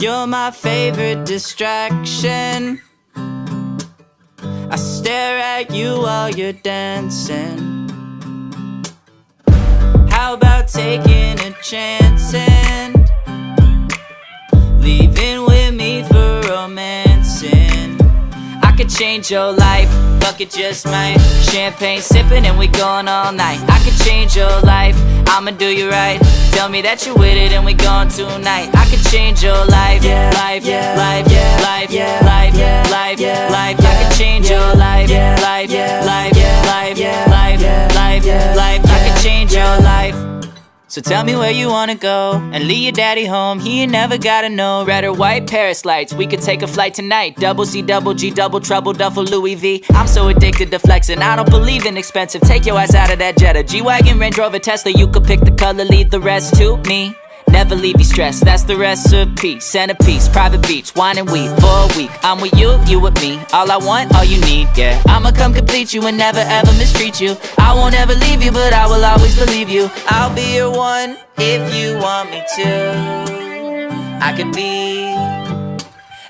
You're my favorite distraction. I stare at you while you're dancing. How about taking a chance change your life, fuck it just might. Champagne sipping and we going all night. I could change your life, I'ma do you right. Tell me that you with it and we gone tonight. I could change your life, Yeah, life, yeah, life, yeah, life, yeah, life, So tell me where you mm. wanna go and leave your daddy home. He ain't never gotta know. Red or white Paris lights. We could take a flight tonight. Double C, double G, double trouble, duffel Louis V. I'm so addicted to flexing. I don't believe in expensive. Take your ass out of that Jetta. G wagon, Range Rover, Tesla. You could pick the color, leave the rest to me. Never leave you stressed, that's the recipe. Centerpiece, private beach, wine and weed for a week. I'm with you, you with me. All I want, all you need, yeah. I'ma come complete you and never ever mistreat you. I won't ever leave you, but I will always believe you. I'll be your one if you want me to. I could be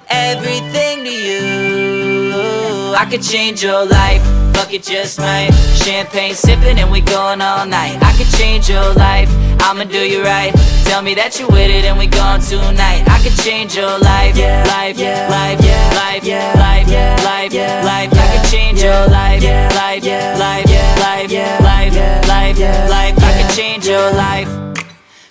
everything to you. I could change your life, fuck it just might. Champagne sipping and we going all night. I could change your life, I'ma do you right. Tell me that you with it and we gone tonight. I could change your life, Yeah, life, yeah, life, yeah, life, yeah, life, yeah, life, yeah, life. I could change your life, life, yeah, life, yeah, life, yeah, life, life, life. I could change your life.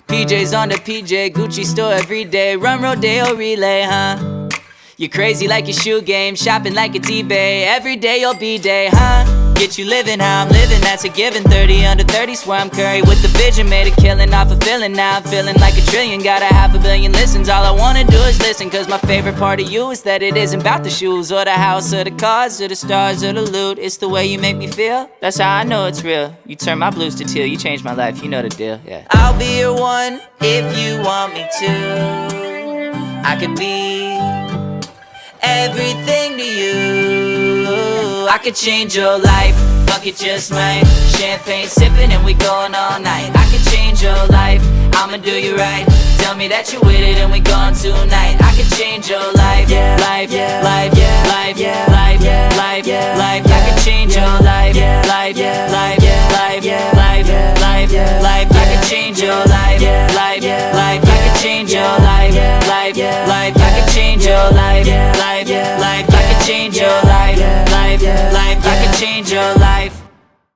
PJs on the PJ, Gucci store every day. Run Rodeo relay, huh? You're crazy like your shoe game, shopping like it's eBay. Every day your B day, huh? Get you living how I'm living, that's a given. 30 under 30, swear I'm Curry with the vision. Made a killing off a now I'm feeling like a trillion. Got a half a billion listens, all I wanna do is listen. Cause my favorite part of you is that it isn't about the shoes, or the house, or the cars, or the stars, or the loot. It's the way you make me feel, that's how I know it's real. You turn my blues to teal, you changed my life, you know the deal, yeah. I'll be your one if you want me to. I could be everything to you. I could change your life, fuck it just might. Champagne sipping and we going all night. I could change your life, I'ma do you right. Tell me that you with it and we gone tonight. I could change your life, Yeah, life, yeah, life, yeah, life, yeah, life, yeah, life, yeah, life. yeah, I could change your life, life, life, yeah, life,